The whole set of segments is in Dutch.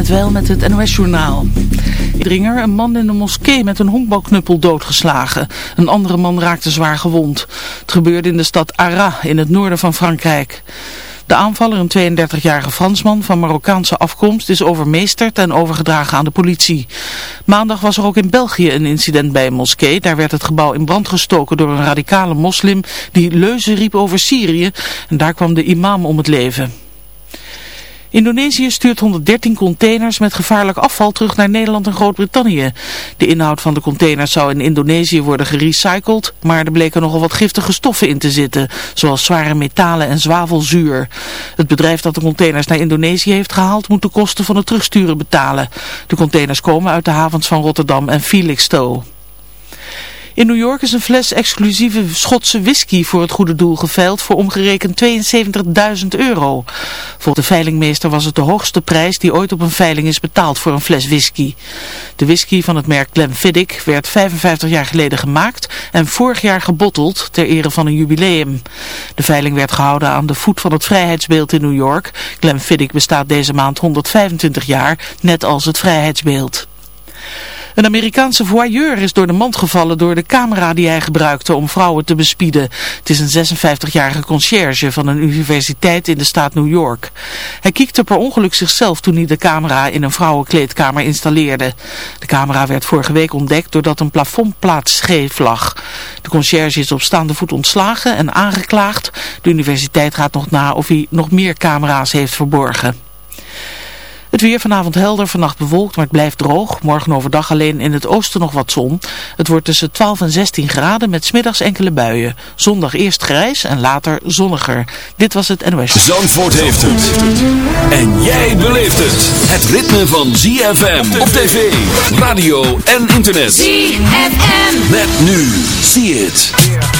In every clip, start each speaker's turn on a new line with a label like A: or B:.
A: net wel met het NOS-journaal. Dringer, een man in een moskee met een honkbalknuppel doodgeslagen. Een andere man raakte zwaar gewond. Het gebeurde in de stad Arras in het noorden van Frankrijk. De aanvaller, een 32-jarige Fransman van Marokkaanse afkomst, is overmeesterd en overgedragen aan de politie. Maandag was er ook in België een incident bij een moskee. Daar werd het gebouw in brand gestoken door een radicale moslim die leuzen riep over Syrië. En daar kwam de imam om het leven. Indonesië stuurt 113 containers met gevaarlijk afval terug naar Nederland en Groot-Brittannië. De inhoud van de containers zou in Indonesië worden gerecycled, maar er bleken nogal wat giftige stoffen in te zitten, zoals zware metalen en zwavelzuur. Het bedrijf dat de containers naar Indonesië heeft gehaald moet de kosten van het terugsturen betalen. De containers komen uit de havens van Rotterdam en Felixstowe. In New York is een fles exclusieve Schotse whisky voor het goede doel geveild voor omgerekend 72.000 euro. Volgens de veilingmeester was het de hoogste prijs die ooit op een veiling is betaald voor een fles whisky. De whisky van het merk Glenfiddich werd 55 jaar geleden gemaakt en vorig jaar gebotteld ter ere van een jubileum. De veiling werd gehouden aan de voet van het vrijheidsbeeld in New York. Glenfiddich bestaat deze maand 125 jaar, net als het vrijheidsbeeld. Een Amerikaanse voyeur is door de mand gevallen door de camera die hij gebruikte om vrouwen te bespieden. Het is een 56-jarige conciërge van een universiteit in de staat New York. Hij kiekte per ongeluk zichzelf toen hij de camera in een vrouwenkleedkamer installeerde. De camera werd vorige week ontdekt doordat een plafondplaat scheef lag. De conciërge is op staande voet ontslagen en aangeklaagd. De universiteit gaat nog na of hij nog meer camera's heeft verborgen. Het weer vanavond helder, vannacht bewolkt, maar het blijft droog. Morgen overdag alleen in het oosten nog wat zon. Het wordt tussen 12 en 16 graden met smiddags enkele buien. Zondag eerst grijs en later zonniger. Dit was het NOS.
B: Zandvoort heeft het. En jij beleeft het. Het ritme van ZFM op tv, radio en internet.
C: ZFM.
B: Met nu. See it.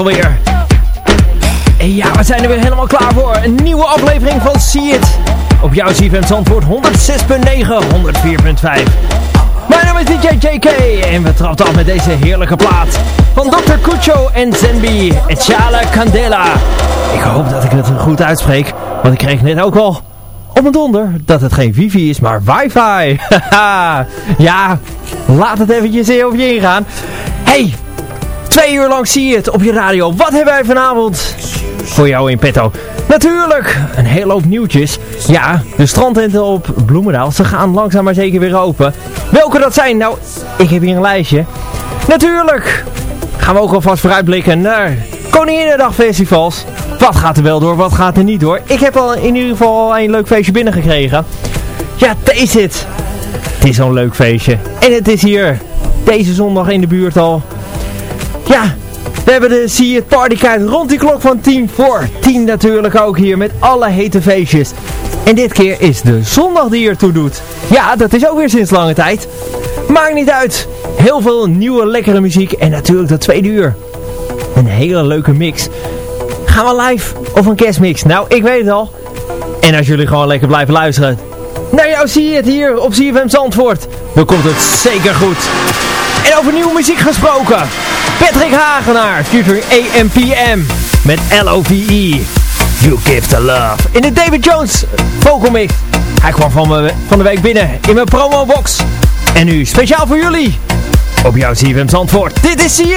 C: Alweer. En ja, we zijn er weer helemaal klaar voor. Een nieuwe aflevering van See It. Op jouw CFM Zandvoort 106.9, 104.5. Mijn naam is DJ JK en we trappen af met deze heerlijke plaat. Van Dr. Cucho en Zenbi, Echala Candela. Ik hoop dat ik het goed uitspreek, want ik kreeg net ook al op mijn donder dat het geen wifi is, maar wifi. ja, laat het eventjes over je ingaan. Hey, twee uur lang zie je het op je radio. Wat hebben wij vanavond voor jou in petto? Natuurlijk, een hele hoop nieuwtjes. Ja, de strandtenten op Bloemendaal, ze gaan langzaam maar zeker weer open. Welke dat zijn? Nou, ik heb hier een lijstje. Natuurlijk gaan we ook alvast vooruitblikken naar Koninginnedag festivals. Wat gaat er wel door, wat gaat er niet door? Ik heb al in ieder geval een leuk feestje binnengekregen. Ja, deze het. Het is zo'n leuk feestje. En het is hier, deze zondag in de buurt al. Ja, we hebben de See It Partykaart rond die klok van 10 voor 10 natuurlijk ook hier met alle hete feestjes. En dit keer is de zondag die ertoe doet. Ja, dat is ook weer sinds lange tijd. Maakt niet uit. Heel veel nieuwe lekkere muziek en natuurlijk dat tweede uur. Een hele leuke mix. Gaan we live of een kerstmix? Nou, ik weet het al. En als jullie gewoon lekker blijven luisteren. Nou jou zie je het hier op CFM Zandvoort. Dan komt het zeker goed. En over nieuwe muziek gesproken. Patrick Hagenaar featuring AMPM met L-O-V-E. You give the love. In de David Jones vocal mix. Hij kwam van, me, van de week binnen in mijn promo box. En nu speciaal voor jullie. Op jouw CFM Zandvoort. Dit is See.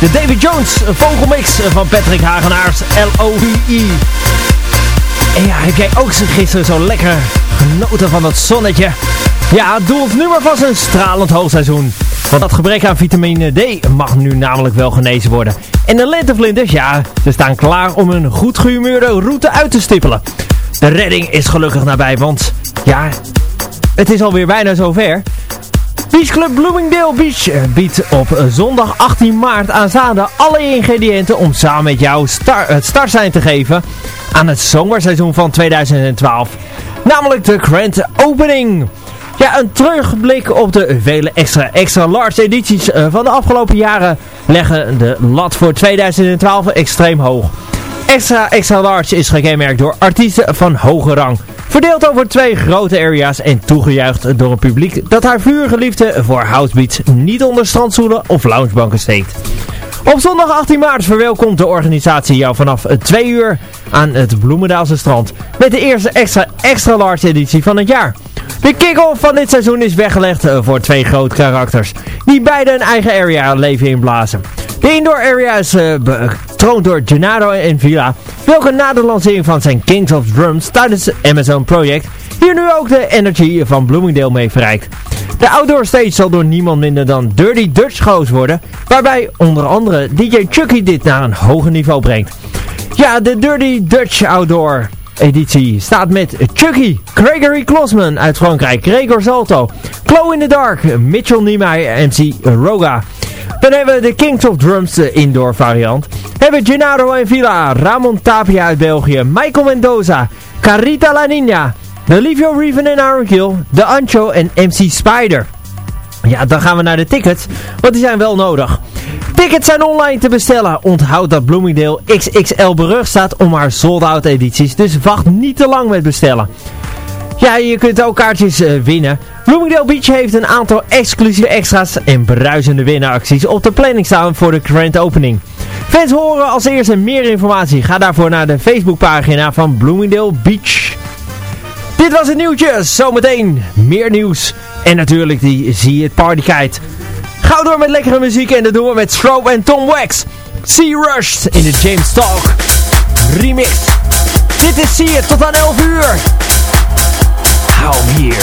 C: De David Jones vogelmix van Patrick Hagenaars, L-O-V-I. En ja, heb jij ook gisteren zo lekker genoten van dat zonnetje? Ja, doelt nu maar vast een stralend hoogseizoen. Want dat gebrek aan vitamine D mag nu namelijk wel genezen worden. En de lentevlinders, ja, ze staan klaar om een goed gehumeurde route uit te stippelen. De redding is gelukkig nabij, want ja, het is alweer bijna zover. Beach Club Bloomingdale Beach eh, biedt op eh, zondag 18 maart aanstaande alle ingrediënten om samen met jou star het startsein te geven aan het zomerseizoen van 2012. Namelijk de Grand Opening. Ja, een terugblik op de vele extra extra large edities eh, van de afgelopen jaren leggen de lat voor 2012 extreem hoog. Extra extra large is gekenmerkt door artiesten van hoge rang. Verdeeld over twee grote area's en toegejuicht door een publiek dat haar vurige liefde voor housebeats niet onder strandstoelen of loungebanken steekt. Op zondag 18 maart verwelkomt de organisatie jou vanaf 2 uur aan het Bloemendaalse strand met de eerste extra extra large editie van het jaar. De kick-off van dit seizoen is weggelegd eh, voor twee grote karakters, die beide een eigen area leven inblazen. De indoor area is uh, betroond door Gennaro en Villa, welke na de lancering van zijn Kings of Drums tijdens het Amazon project hier nu ook de Energy van Bloomingdale mee verrijkt. De outdoor stage zal door niemand minder dan Dirty Dutch gehost worden, waarbij onder andere DJ Chucky dit naar een hoger niveau brengt. Ja, de Dirty Dutch Outdoor editie staat met Chucky, Gregory Klosman uit Frankrijk, Gregor Salto, Chloe in the Dark, Mitchell Niemeyer, MC Roga. Dan hebben we de Kings of Drums, de indoor variant. Hebben Gennaro en Villa, Ramon Tapia uit België, Michael Mendoza, Carita La Nina, Olivio Reven en Aaron Kill, The Ancho en MC Spider. Ja, dan gaan we naar de tickets, want die zijn wel nodig. Tickets zijn online te bestellen. Onthoud dat Bloomingdale XXL berucht staat om haar sold-out edities, dus wacht niet te lang met bestellen. Ja, je kunt ook kaartjes uh, winnen. Bloomingdale Beach heeft een aantal exclusieve extra's en bruisende winacties op de planning staan voor de grand opening. Fans horen als eerste meer informatie. Ga daarvoor naar de Facebookpagina van Bloomingdale Beach. Dit was het nieuwtje. Zometeen meer nieuws. En natuurlijk die Zie het Partykite. Gauw door met lekkere muziek en dat doen we met Strobe en Tom Wax. See Rushed in de James Talk remix. Dit is See It tot aan 11 uur. Hou hier.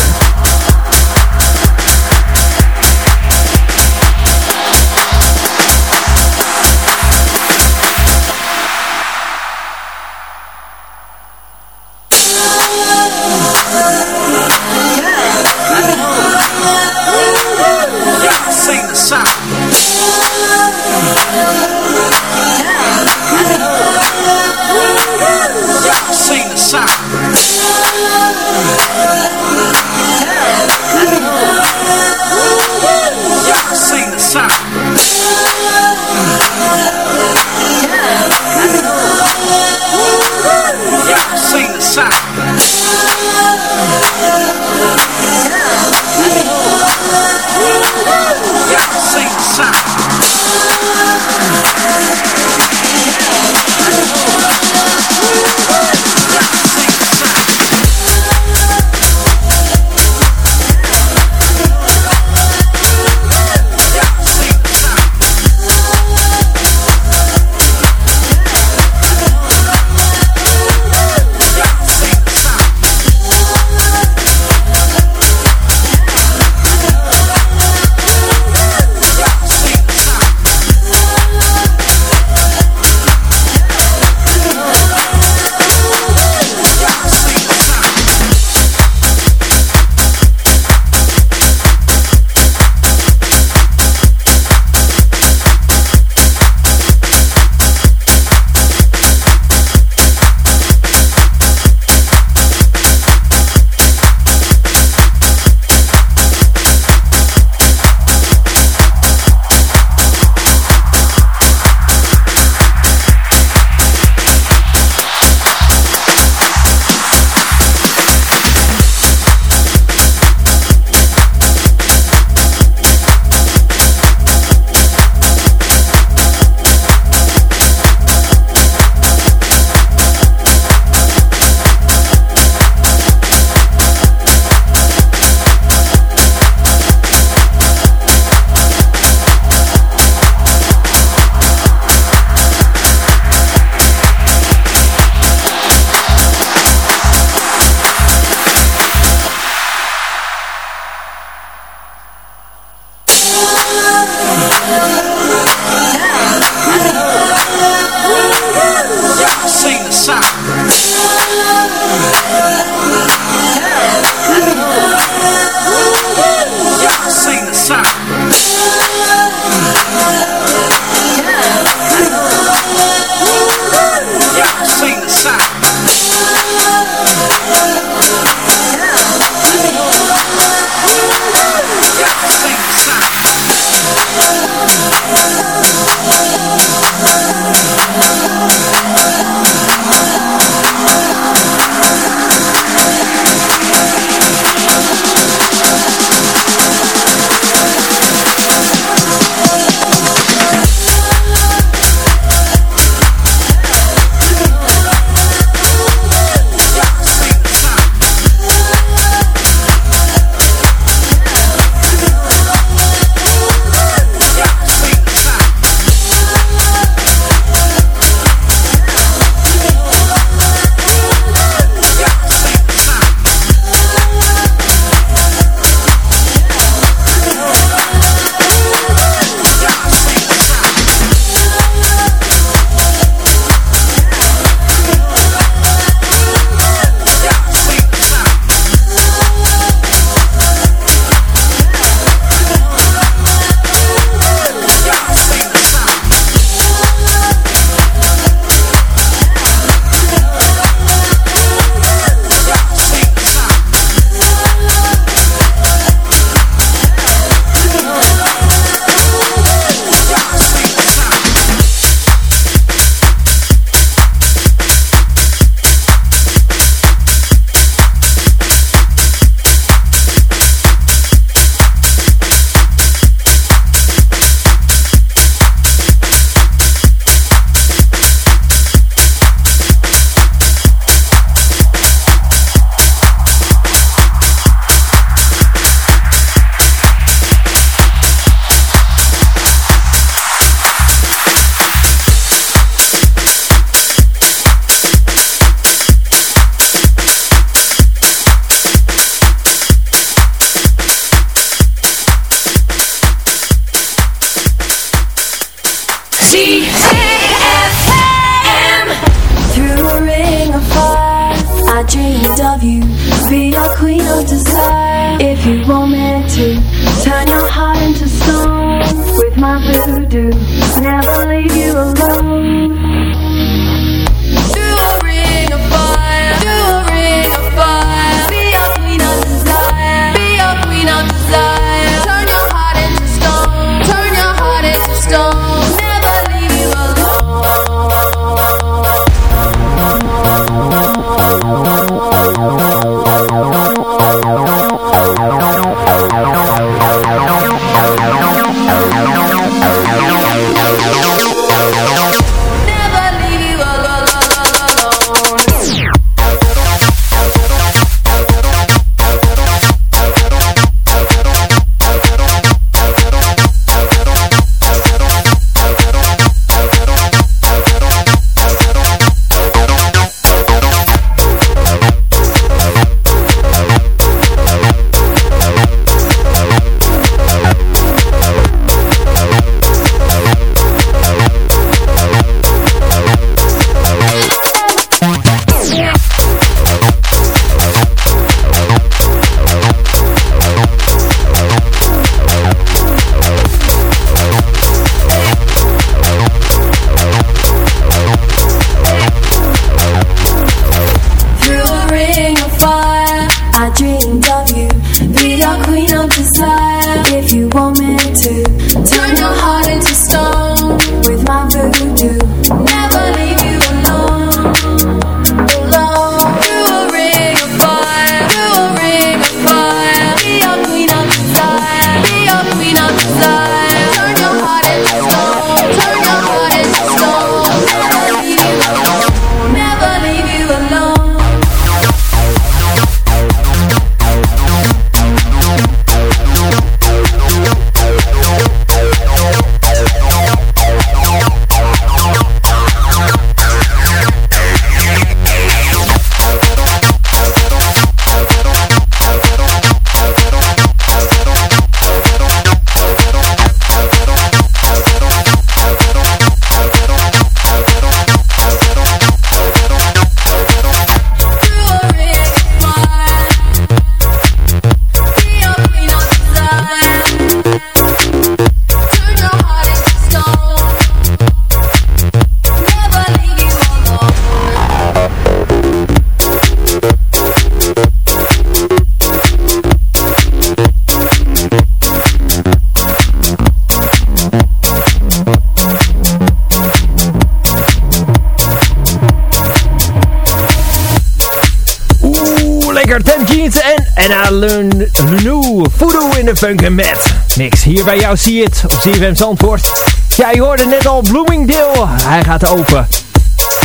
C: Voodoo in de Funk and Met. Mix, hier bij jou zie je het op CFM Zandvoort. Ja, je hoorde net al Bloomingdale, hij gaat open.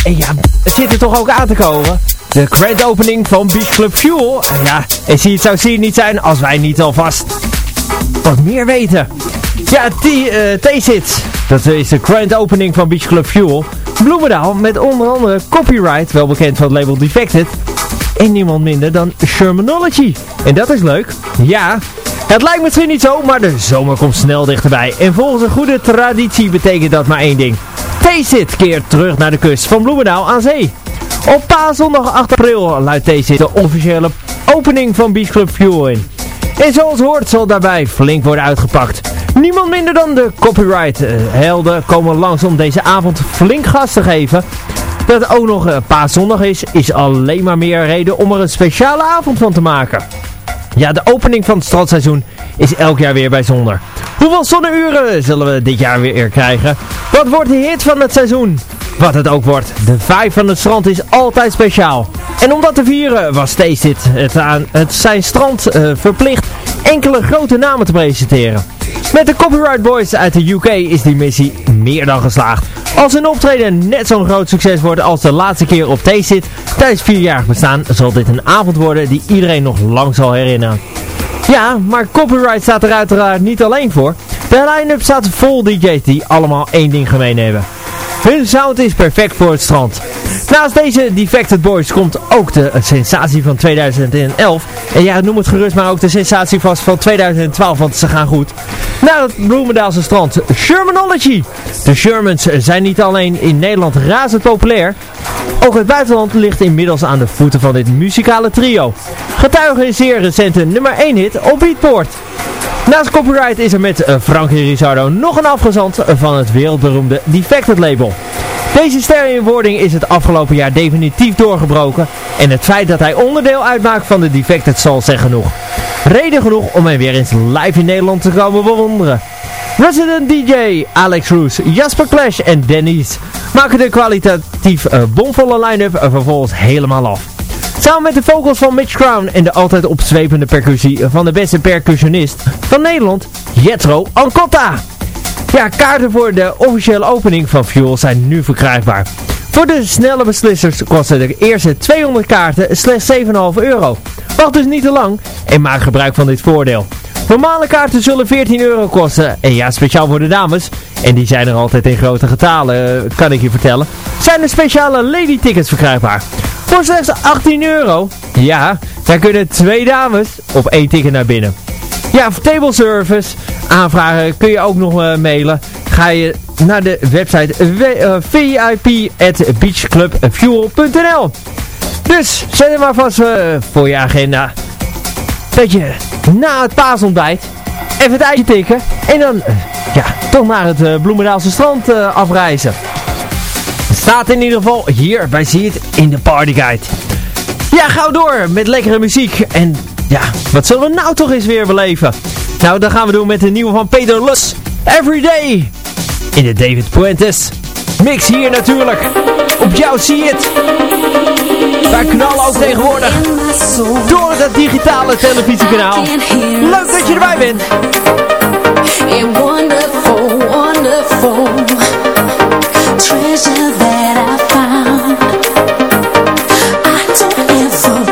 C: En ja, het zit er toch ook aan te komen. De grand opening van Beach Club Fuel. Ja, en zie het zou zien niet zijn als wij niet alvast wat meer weten. Ja, T-Sit. Uh, dat is de grand opening van Beach Club Fuel. Bloemendaal met onder andere copyright, wel bekend van het label Defected. En niemand minder dan Shermanology. En dat is leuk. Ja, het lijkt misschien niet zo, maar de zomer komt snel dichterbij. En volgens een goede traditie betekent dat maar één ding. T-Sit keert terug naar de kust van Bloemendaal aan zee. Op paaszondag 8 april luidt T-Sit de officiële opening van Beach Club Fuel in. En zoals hoort zal daarbij flink worden uitgepakt. Niemand minder dan de copyright-helden komen langs om deze avond flink gas te geven. Dat het ook nog paaszondag is, is alleen maar meer reden om er een speciale avond van te maken. Ja, de opening van het strandseizoen is elk jaar weer bijzonder. Hoeveel zonneuren zullen we dit jaar weer krijgen? Wat wordt de hit van het seizoen? Wat het ook wordt, de vibe van het strand is altijd speciaal. En om dat te vieren was Stacey het aan het zijn strand uh, verplicht enkele grote namen te presenteren. Met de Copyright Boys uit de UK is die missie meer dan geslaagd. Als hun optreden net zo'n groot succes wordt als de laatste keer op T-Sit tijdens vierjarig bestaan, zal dit een avond worden die iedereen nog lang zal herinneren. Ja, maar copyright staat er uiteraard niet alleen voor. De line-up staat vol DJ's die allemaal één ding gemeen hebben. Hun sound is perfect voor het strand. Naast deze Defected Boys komt ook de sensatie van 2011. En ja, noem het gerust maar ook de sensatie vast van 2012, want ze gaan goed. Naar het Bloemendaalse strand, Shermanology. De Shermans zijn niet alleen in Nederland razend populair. Ook het buitenland ligt inmiddels aan de voeten van dit muzikale trio. Getuige een zeer recente nummer 1 hit op Beatport. Naast copyright is er met uh, Frankie Rizardo nog een afgezant van het wereldberoemde Defected label. Deze sterrenwording is het afgelopen jaar definitief doorgebroken en het feit dat hij onderdeel uitmaakt van de Defected zal zeggen genoeg. Reden genoeg om hem weer eens live in Nederland te komen bewonderen. Resident DJ Alex Roos, Jasper Clash en Dennis maken de kwalitatief uh, bomvolle line-up vervolgens helemaal af. Samen met de vocals van Mitch Crown en de altijd opzwepende percussie van de beste percussionist van Nederland, Jetro Ancotta. Ja, kaarten voor de officiële opening van Fuel zijn nu verkrijgbaar. Voor de snelle beslissers kosten de eerste 200 kaarten slechts 7,5 euro. Wacht dus niet te lang en maak gebruik van dit voordeel. Normale kaarten zullen 14 euro kosten. En ja, speciaal voor de dames. En die zijn er altijd in grote getalen, eh, kan ik je vertellen. Zijn er speciale lady tickets verkrijgbaar. Voor slechts 18 euro. Ja, daar kunnen twee dames op één ticket naar binnen. Ja, voor table service aanvragen kun je ook nog uh, mailen. Ga je naar de website uh, vip.beachclubfuel.nl Dus zet hem maar vast uh, voor je agenda. Dat je na het paasontbijt even het eitje tikken. En dan ja, toch naar het Bloemendaalse strand afreizen. Staat in ieder geval hier bij It in de Party Guide. Ja, gauw door met lekkere muziek. En ja, wat zullen we nou toch eens weer beleven? Nou, dat gaan we doen met de nieuwe van Peter Lus. Everyday. In de David Puentes. Mix hier natuurlijk. Op jou zie je het. Wij knallen ook tegenwoordig. Door dat digitale televisiekanaal. Leuk dat je erbij bent. Wonderful, wonderful treasure that I found. I don't ever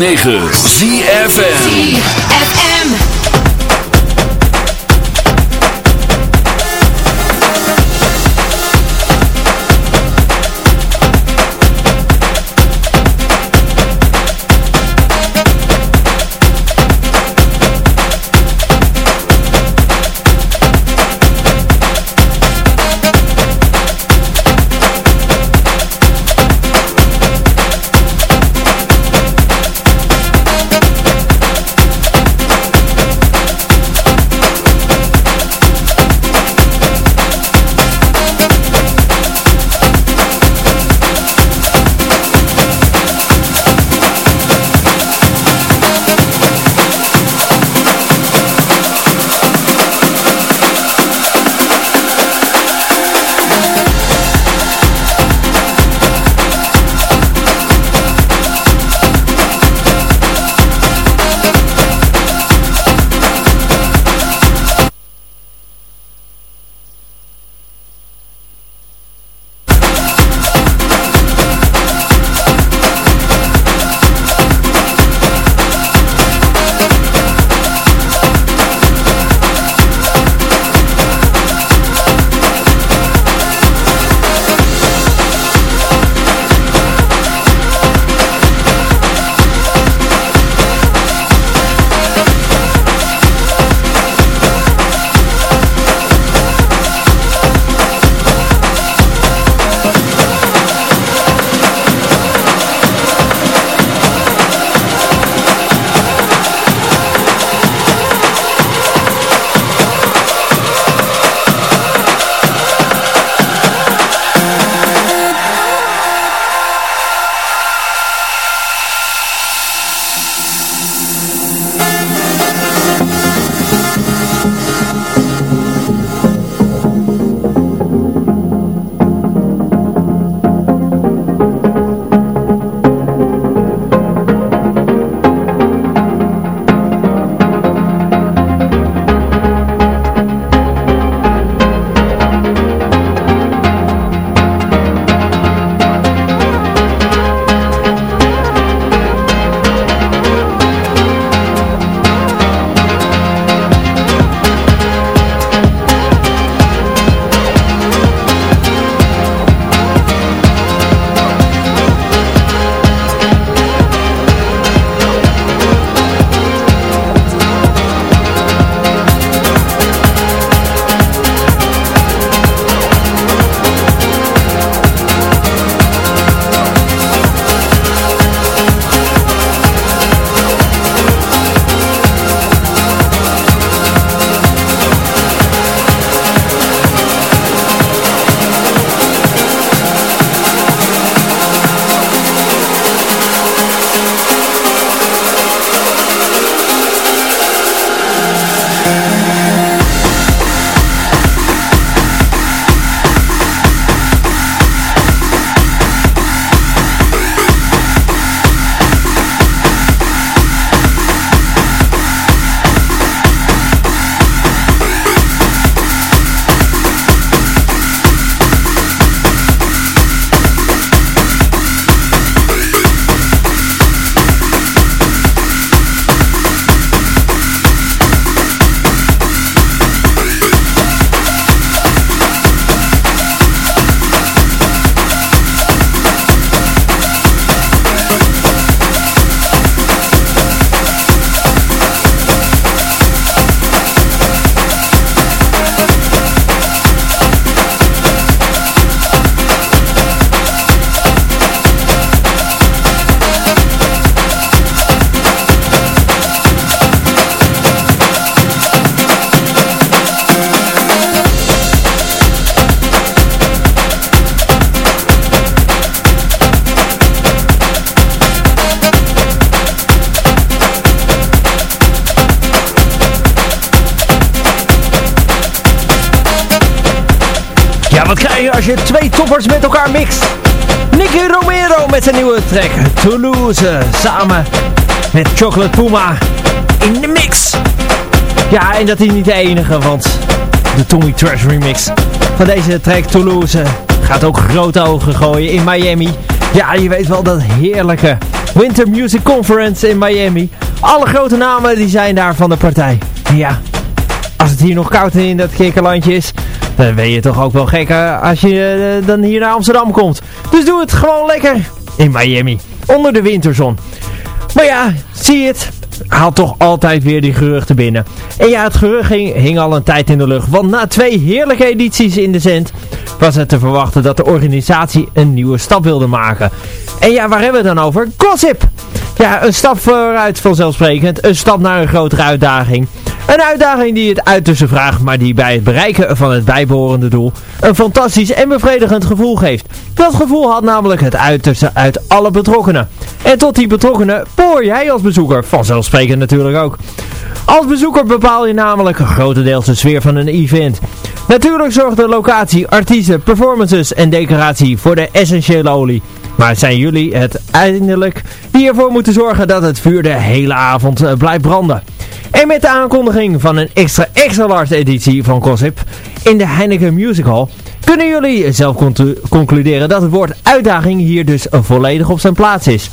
C: 9. Nieuwe track Toulouse. Samen met Chocolate Puma in de mix. Ja, en dat is niet de enige, want de Tommy Trash remix van deze track Toulouse gaat ook grote ogen gooien in Miami. Ja, je weet wel dat heerlijke Winter Music Conference in Miami. Alle grote namen die zijn daar van de partij. ja, als het hier nog koud in dat kikkerlandje is, dan ben je toch ook wel gek als je uh, dan hier naar Amsterdam komt. Dus doe het gewoon lekker in Miami, onder de winterzon. Maar ja, zie het, haalt toch altijd weer die geruchten binnen. En ja, het gerucht hing, al een tijd in de lucht. Want na twee heerlijke edities in de zend was het te verwachten dat de organisatie een nieuwe stap wilde maken. En ja, waar hebben we het dan over? Gossip! Ja, een stap vooruit vanzelfsprekend. Een stap naar een grotere uitdaging. Een uitdaging die het uiterste vraagt, maar die bij het bereiken van het bijbehorende doel een fantastisch en bevredigend gevoel geeft. Dat gevoel had namelijk het uiterste uit alle betrokkenen. En tot die betrokkenen poor jij als bezoeker, vanzelfsprekend natuurlijk ook. Als bezoeker bepaal je namelijk grotendeels de sfeer van een event. Natuurlijk zorgt de locatie, artiesten, performances en decoratie voor de essentiële olie. Maar zijn jullie het eindelijk die ervoor moeten zorgen dat het vuur de hele avond eh, blijft branden. En met de aankondiging van een extra extra large editie van Gossip in de Heineken Music Hall kunnen jullie zelf concluderen dat het woord uitdaging hier dus volledig op zijn plaats is.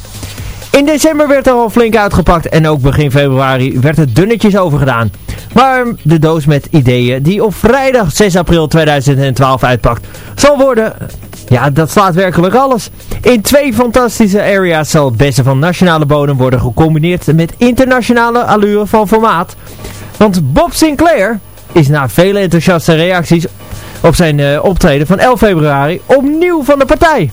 C: In december werd er al flink uitgepakt en ook begin februari werd er dunnetjes overgedaan. Maar de doos met ideeën die op vrijdag 6 april 2012 uitpakt zal worden ja, dat slaat werkelijk alles. In twee fantastische areas zal het beste van nationale bodem worden gecombineerd met internationale allure van formaat. Want Bob Sinclair is na vele enthousiaste reacties op zijn uh, optreden van 11 februari opnieuw van de partij.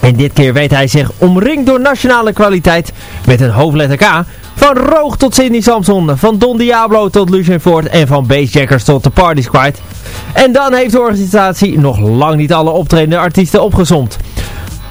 C: En dit keer weet hij zich omringd door nationale kwaliteit met een hoofdletter K. Van Roog tot Sidney Samson, van Don Diablo tot Lucien Ford en van Bassjackers tot The Party Squad. En dan heeft de organisatie nog lang niet alle optredende artiesten opgezomd.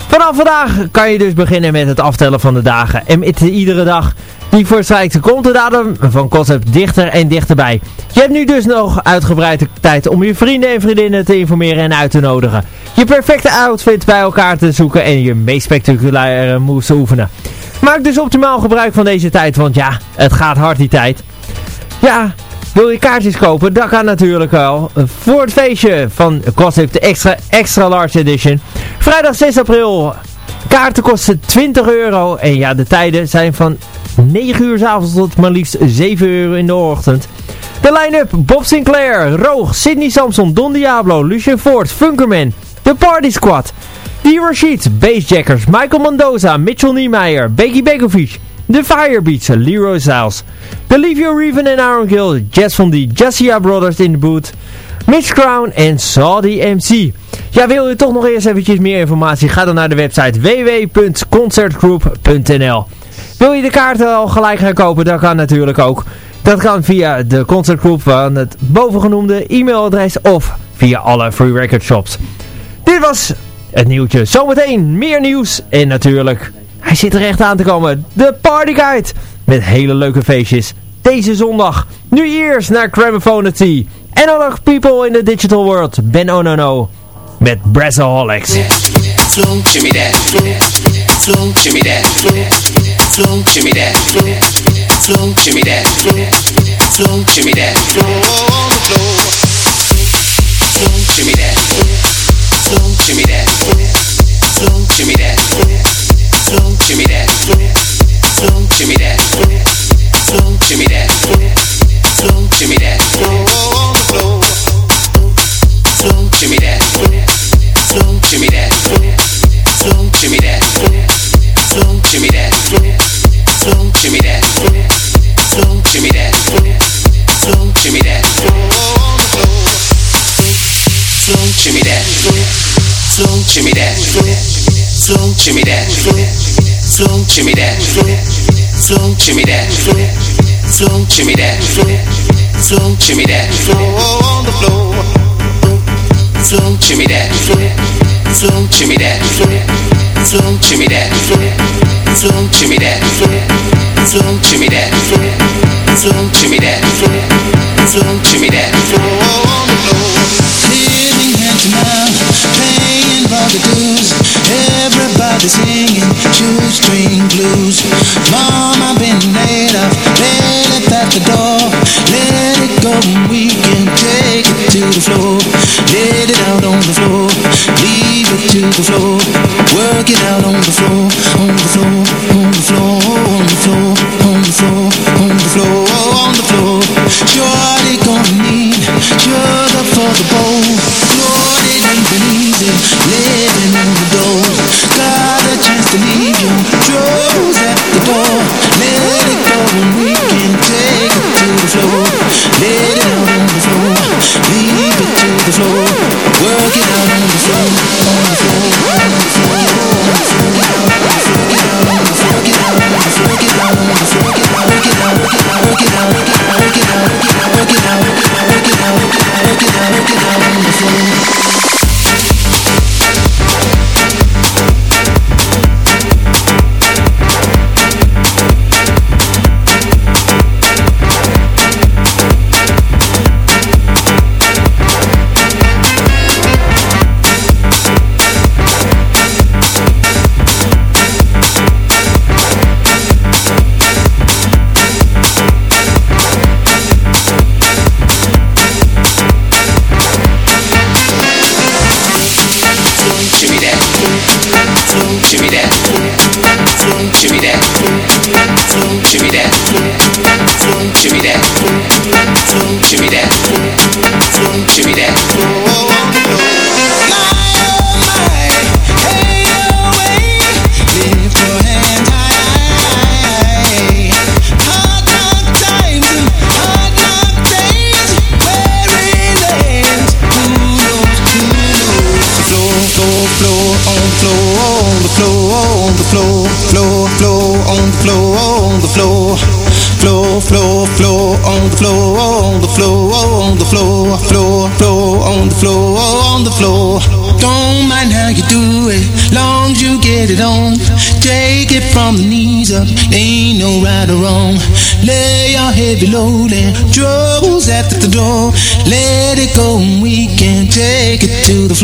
C: Vanaf vandaag kan je dus beginnen met het aftellen van de dagen. En met iedere dag die voorstrijkt komt de datum van Concept dichter en dichterbij. Je hebt nu dus nog uitgebreide tijd om je vrienden en vriendinnen te informeren en uit te nodigen. Je perfecte outfit bij elkaar te zoeken en je meest spectaculaire moves te oefenen. Maak dus optimaal gebruik van deze tijd, want ja, het gaat hard die tijd. Ja, wil je kaartjes kopen? Dat kan natuurlijk wel. Voor het feestje van Gossip, de extra, extra large edition. Vrijdag 6 april. Kaarten kosten 20 euro. En ja, de tijden zijn van 9 uur s avonds tot maar liefst 7 uur in de ochtend. De line-up Bob Sinclair, Roog, Sidney Samson, Don Diablo, Lucien Ford, Funkerman, The Party Squad, The Rashid, Bassjackers, Michael Mendoza, Mitchell Niemeyer, Becky Begovic, The Firebeats, Leroy Styles, Livio Reven en Aaron Gill, Jess van die Jassia Brothers in de boot, Mitch Crown en Saudi MC. Ja, wil je toch nog eerst eventjes meer informatie? Ga dan naar de website www.concertgroup.nl Wil je de kaarten al gelijk gaan kopen? Dat kan natuurlijk ook. Dat kan via de concertgroep van het bovengenoemde e-mailadres of via alle free record shops. Dit was het nieuwtje. Zometeen meer nieuws en natuurlijk, hij zit er echt aan te komen. De Party Guide met hele leuke feestjes. Deze zondag. Nu eerst naar Gramophone Tea. Analog People in the Digital World. Ben Onono met Brazzaholics.
D: Slow, shimmy that. Slow, shimmy that. Slow, shimmy that. Slow, shimmy that. Slow, shimmy that. Slow, shimmy that. Slow, shimmy that.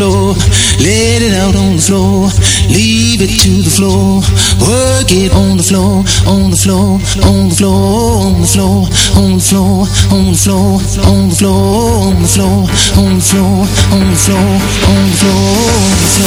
D: floor. Let it out on the floor. Leave it to the floor. Work it on the floor, on the floor, on the floor, on the floor, on the floor, on the floor, on the floor, on the floor, on the floor, on the floor, on the floor, on the floor.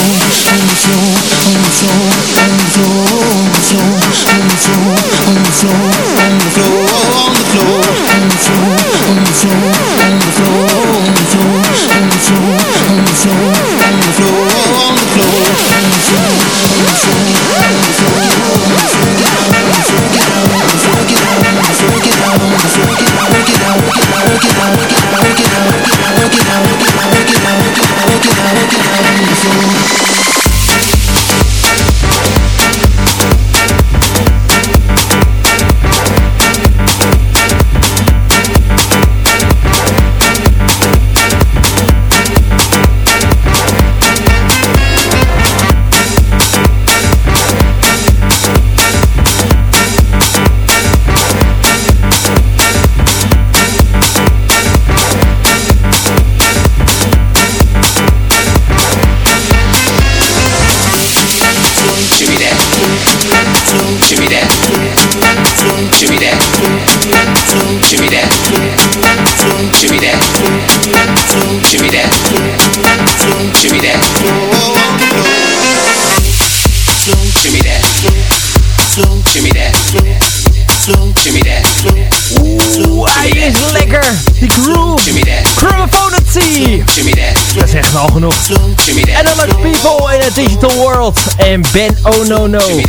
C: Digital World en Ben Oh No No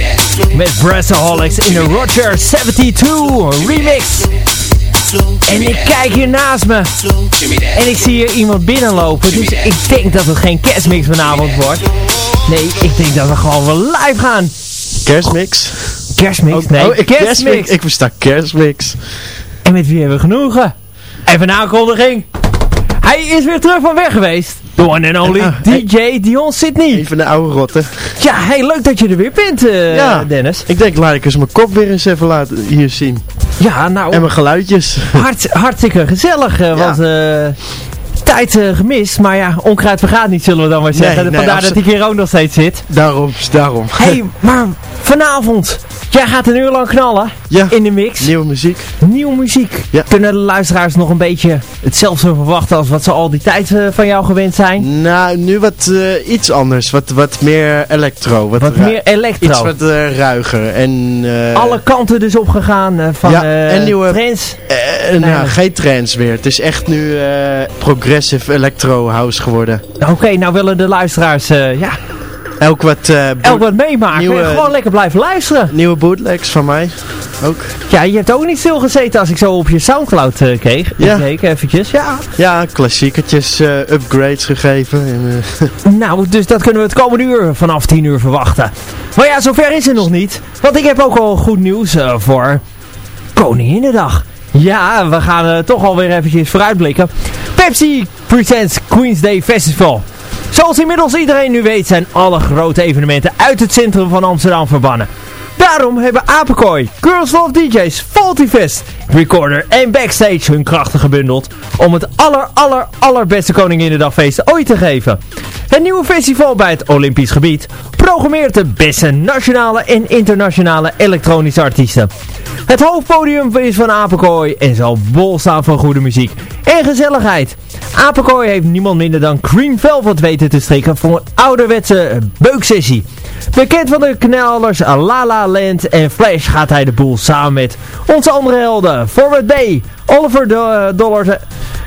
C: met Brassaholics in de Roger 72 remix. En ik kijk hier naast me en ik zie hier iemand binnenlopen, dus ik denk dat het geen kerstmix vanavond wordt. Nee, ik denk dat we gewoon weer live gaan.
E: Kerstmix?
C: Kerstmix?
E: Oh,
C: nee,
E: oh,
C: kerstmix.
E: Ik versta kerstmix.
C: En met wie hebben we genoegen? Even een aankondiging. Hij is weer terug van weg geweest. The one and only
E: ah,
C: DJ Dion Sydney.
E: Even de oude rotte.
C: Ja, hey, leuk dat je er weer bent, eh, Dennis.
E: Ik denk, laat ik eens mijn kop weer eens even laten hier zien.
C: Ja, nou...
E: En mijn geluidjes.
C: Hart, hartstikke gezellig, uh, tijd eh, gemist. Maar ja, onkruid vergaat niet, zullen we dan maar zeggen. Vandaar dat ik hier ook nog steeds zit.
E: Daarom, daarom.
C: Hé, hey, maar vanavond. Jij gaat een uur lang knallen.
E: Ja.
C: In de mix.
E: Nieuwe muziek.
C: Nieuwe muziek. Kunnen de luisteraars nog een beetje hetzelfde verwachten als wat ze al die tijd eh, van jou gewend zijn?
E: Nou, nu wat eh, iets anders. Wat, wat meer electro. Wat,
C: wat meer electro.
E: Iets wat ruiger. En,
C: Alle kanten dus opgegaan van
E: ja, en nieuwe,
C: trends.
E: Nou, nee, geen trends meer. Het is echt nu progressief progressive electro house geworden.
C: Oké, nou willen de luisteraars eh, ja,
E: Elk wat eh,
C: elk wat meemaken.
E: Nieuwe-
C: en gewoon lekker blijven luisteren.
E: nieuwe bootlegs van mij. Ook.
C: Ja, je hebt ook niet stilgezeten als ik zo op je Soundcloud eh, keek.
E: Ja.
C: keek eventjes. Ja,
E: Ja, klassiekertjes, upgrades gegeven. En,
C: Nou, dus dat kunnen we het komende uur vanaf 10 uur verwachten. Maar ja, zover is het nog niet. Want ik heb ook al goed nieuws voor Koninginnedag. Ja, we gaan eh, toch alweer eventjes vooruitblikken. Pepsi presents Queen's Day Festival. Zoals inmiddels iedereen nu weet zijn alle grote evenementen uit het centrum van Amsterdam verbannen. Daarom hebben Apenkooi, Girls Love DJ's, Faulty Fest, Recorder en Backstage hun krachten gebundeld om het aller aller allerbeste Koninginnedagfeest ooit te geven. Het nieuwe festival bij het Olympisch gebied programmeert de beste nationale en internationale elektronische artiesten. Het hoofdpodium is van Apenkooi en zal bol staan van goede muziek en gezelligheid. Apenkooi heeft niemand minder dan Green Velvet weten te strikken voor een ouderwetse beuksessie. Bekend van de knallers La La Land en Flash gaat hij de boel samen met onze andere helden Forward Bay, Oliver Do Dollars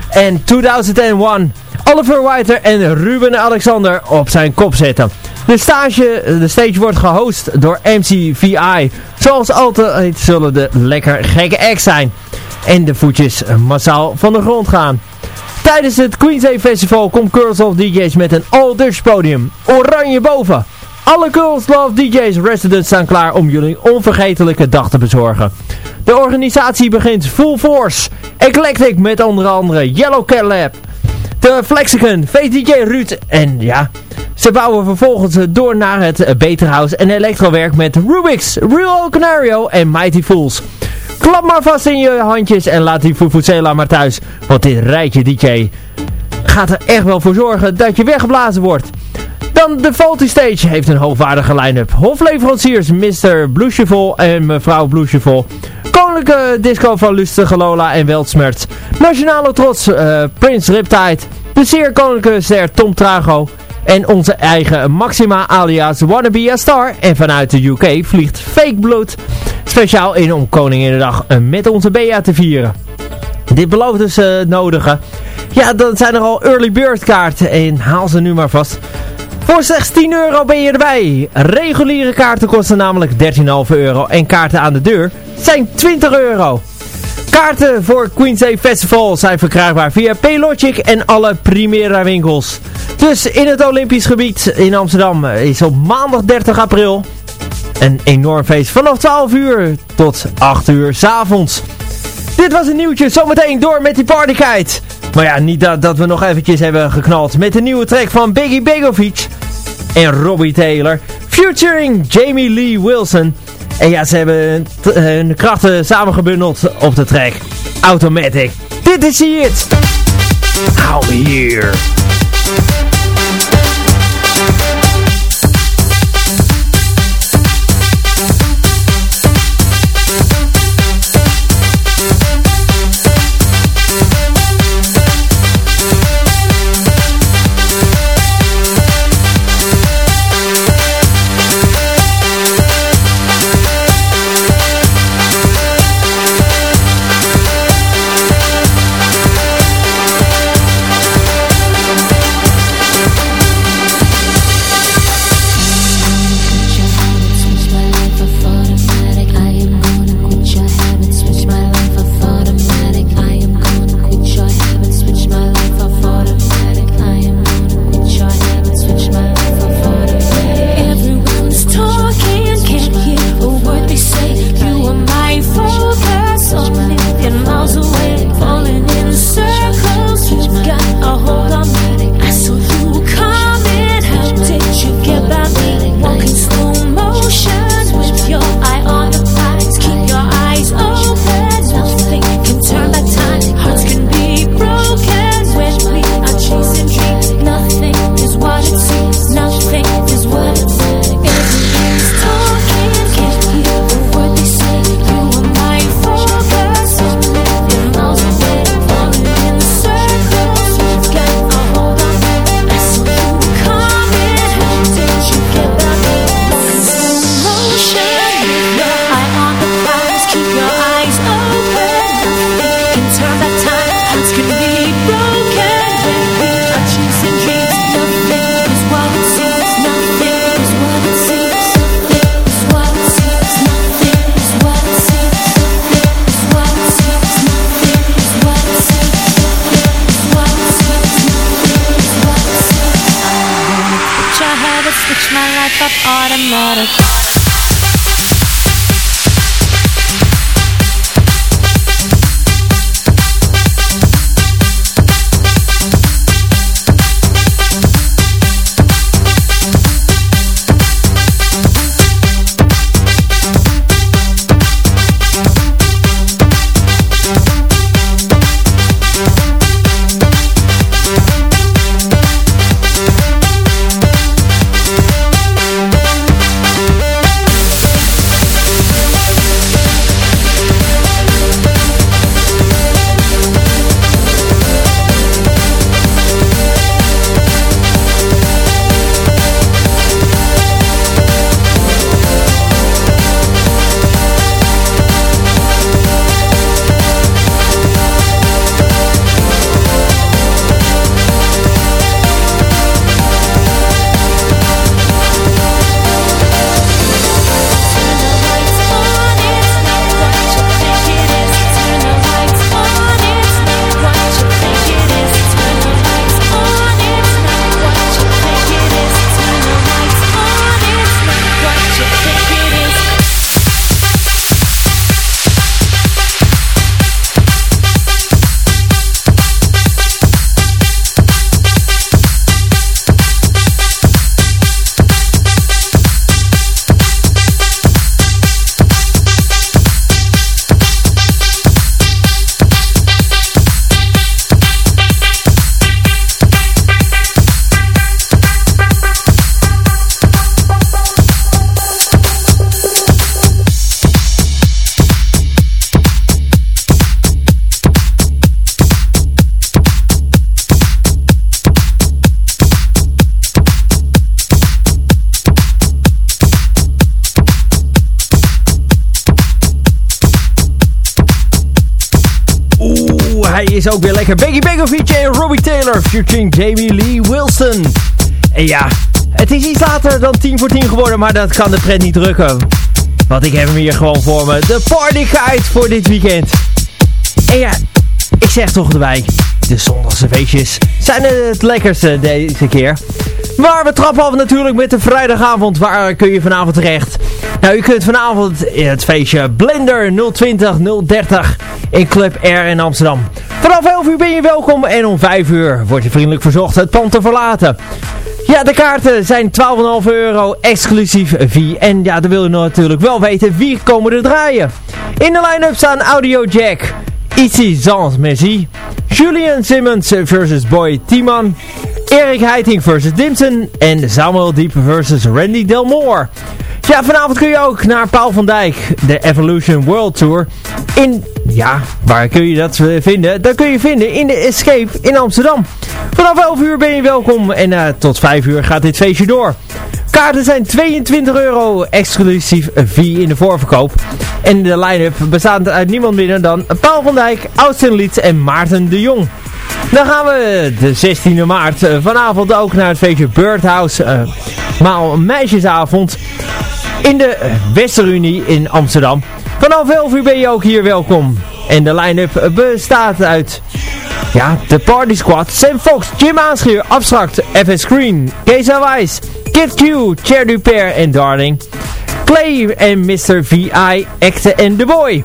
C: en 2001 Oliver Whiter en Ruben Alexander op zijn kop zetten. De, stage, de stage wordt gehost door MCVI. Zoals altijd zullen de lekker gekke acts zijn. En de voetjes massaal van de grond gaan. Tijdens het Queen's Festival komt Girls of DJ's met een all-Dutch podium. Oranje boven. Alle Girls Love DJ's residents staan klaar om jullie onvergetelijke dag te bezorgen. De organisatie begint full force. Eclectic met onder andere Yellow Cat Lab, de Flexicon, VDJ Ruud en ja, ze bouwen vervolgens door naar het Beter House en elektrowerk met Rubix, Real Canario en Mighty Fools. Klap maar vast in je handjes en laat die Fufuzela maar thuis, want dit rijtje DJ gaat er echt wel voor zorgen dat je weggeblazen wordt. Dan de Faulty Stage heeft een hoogwaardige line-up. Hofleveranciers Mr. Bluesjeval en mevrouw Bluesjeval. Koninklijke disco van Lustige Lola en Weltsmerts. Nationale trots eh, Prins Riptide. De zeer koninklijke ster Tom Trago. En onze eigen Maxima alias Wannabe a Star. En vanuit de UK vliegt Fake Blood speciaal in om Koninginnedag eh, met onze Bea te vieren. Dit belooft dus het nodige. Ja, dan zijn er al early bird kaarten en haal ze nu maar vast. Voor slechts 10 euro ben je erbij. Reguliere kaarten kosten namelijk 13,5 euro en kaarten aan de deur zijn 20 euro. Kaarten voor Queen's Day Festival zijn verkrijgbaar via Paylogic en alle Primera winkels. Dus in het Olympisch gebied in Amsterdam is op maandag 30 april een enorm feest vanaf 12 uur tot 8 uur s avonds. Dit was een nieuwtje, zometeen door met die partykite. Maar ja, niet dat, dat we nog eventjes hebben geknald met de nieuwe track van Biggie Begovic en Robbie Taylor. Featuring Jamie Lee Wilson. En ja, ze hebben hun krachten samengebundeld op de track Automatic. Dit is hier het. Hou me Begovic en Robbie Taylor featuring Jamie Lee Wilson. En ja, het is iets later dan 10 voor 10 geworden, maar dat kan de pret niet drukken. Want ik heb hem hier gewoon voor me. De party guide voor dit weekend. En ja, ik zeg toch erbij, de zondagse feestjes zijn het lekkerste deze keer. Maar we trappen af natuurlijk met de vrijdagavond. Waar kun je vanavond terecht? Nou, je kunt vanavond in het feestje Blender 020 030 in Club R in Amsterdam. Vanaf 11 uur ben je welkom en om 5 uur word je vriendelijk verzocht het pand te verlaten. Ja, de kaarten zijn 12,5 euro exclusief vie. En ja, dan wil je natuurlijk wel weten wie komen er draaien. In de line-up staan Audio Jack, Itzy Sans Messi, Julian Simmons versus Boy Timan, Erik Heiting versus Dimson en Samuel Diep versus Randy Delmore. Ja, vanavond kun je ook naar Paul van Dijk, de Evolution World Tour. In, ja, waar kun je dat vinden? Dat kun je vinden in de Escape in Amsterdam. Vanaf 11 uur ben je welkom en uh, tot 5 uur gaat dit feestje door. Kaarten zijn 22 euro, exclusief vie in de voorverkoop. En de line-up bestaat uit niemand minder dan Paul van Dijk, Austin Lietz en Maarten de Jong. Dan gaan we de 16e maart uh, vanavond ook naar het feestje Birdhouse. Uh, maal meisjesavond in de Westerunie in Amsterdam. Vanaf 11 uur ben je ook hier welkom. En de line-up bestaat uit... Ja, de Party Squad, Sam Fox, Jim Aanschuur, Abstract, FS Screen, Kees Wijs, Kid Q, Cher Duper en Darling, Clay en Mr. VI, Acte en The Boy.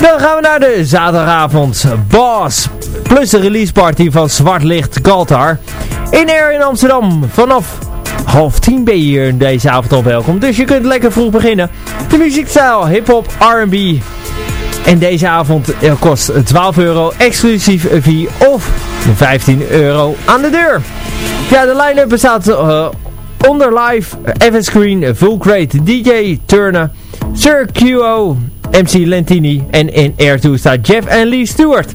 C: Dan gaan we naar de zaterdagavond. Boss, plus de release party van Zwart Licht Galtar. In Air in Amsterdam. Vanaf half tien ben je hier deze avond al welkom. Dus je kunt lekker vroeg beginnen. De muziekstijl, hip-hop, R&B. En deze avond eh, kost 12 euro exclusief fee of 15 euro aan de deur. Ja, de line-up bestaat uh, onder live, Evan Screen, Full Crate, DJ Turner, Sir QO, MC Lentini en in Air 2 staat Jeff en Lee Stewart.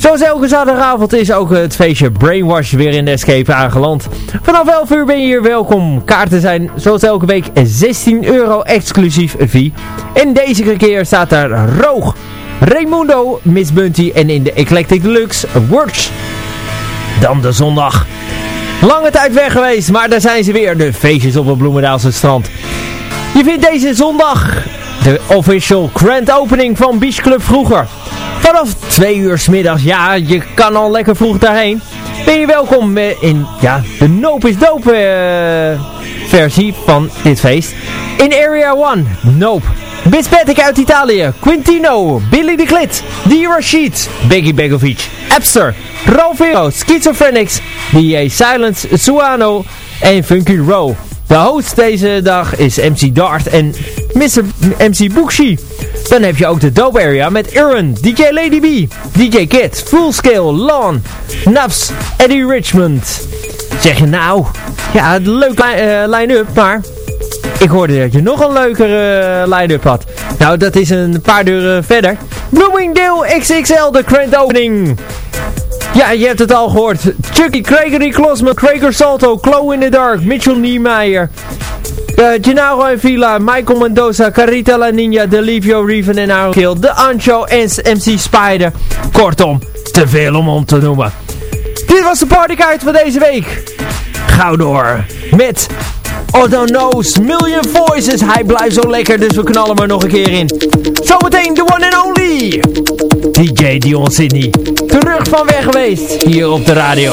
C: Zoals elke zaterdagavond is ook het feestje Brainwash weer in de Escape aangeland. Vanaf 11 uur ben je hier welkom. Kaarten zijn zoals elke week 16 euro exclusief fee. En deze keer staat daar Roog, Raimundo, Miss Bunty en in de Eclectic Deluxe Works. Dan de zondag. Lange tijd weg geweest, maar daar zijn ze weer. De feestjes op het Bloemendaalse strand. Je vindt deze zondag de official grand opening van Beach Club vroeger. Vanaf 2 uur s middags, ja, je kan al lekker vroeg daarheen. Ben je welkom in, ja, de Noop is Doop uh, versie van dit feest. In Area 1, Nope. Bispetic uit Italië, Quintino, Billy de Klit, D. Rashid, Becky Begovic, Epster, Rovero, Schizophrenics, DJ Silence, Suano en Funky Row. De host deze dag is MC Dart en Mr. MC Bookshi. Dan heb je ook de Dope Area met Aaron, DJ Lady B, DJ Kid, Fullscale, Lon, Nafs, Eddie Richmond. Zeg je nou, ja, leuk uh, line-up, maar ik hoorde dat je nog een leukere uh, line-up had. Nou, dat is een paar deuren verder. Bloomingdale XXL, de grand opening. Ja, je hebt het al gehoord. Chucky, Gregory Klosman, Craig Salto, Chloe in the Dark, Mitchell Niemeyer, uh, Gennaro en Villa, Michael Mendoza, Carita La Nina, Delivio Reven en Aaron Kill, The Ancho en MC Spider. Kortom, te veel om om te noemen. Dit was de partykaart van deze week. Gauw door met Otto Knows, Million Voices. Hij blijft zo lekker, dus we knallen er nog een keer in. Zometeen de one and only. DJ Dion Sydney. Terug van weg geweest, hier op de radio.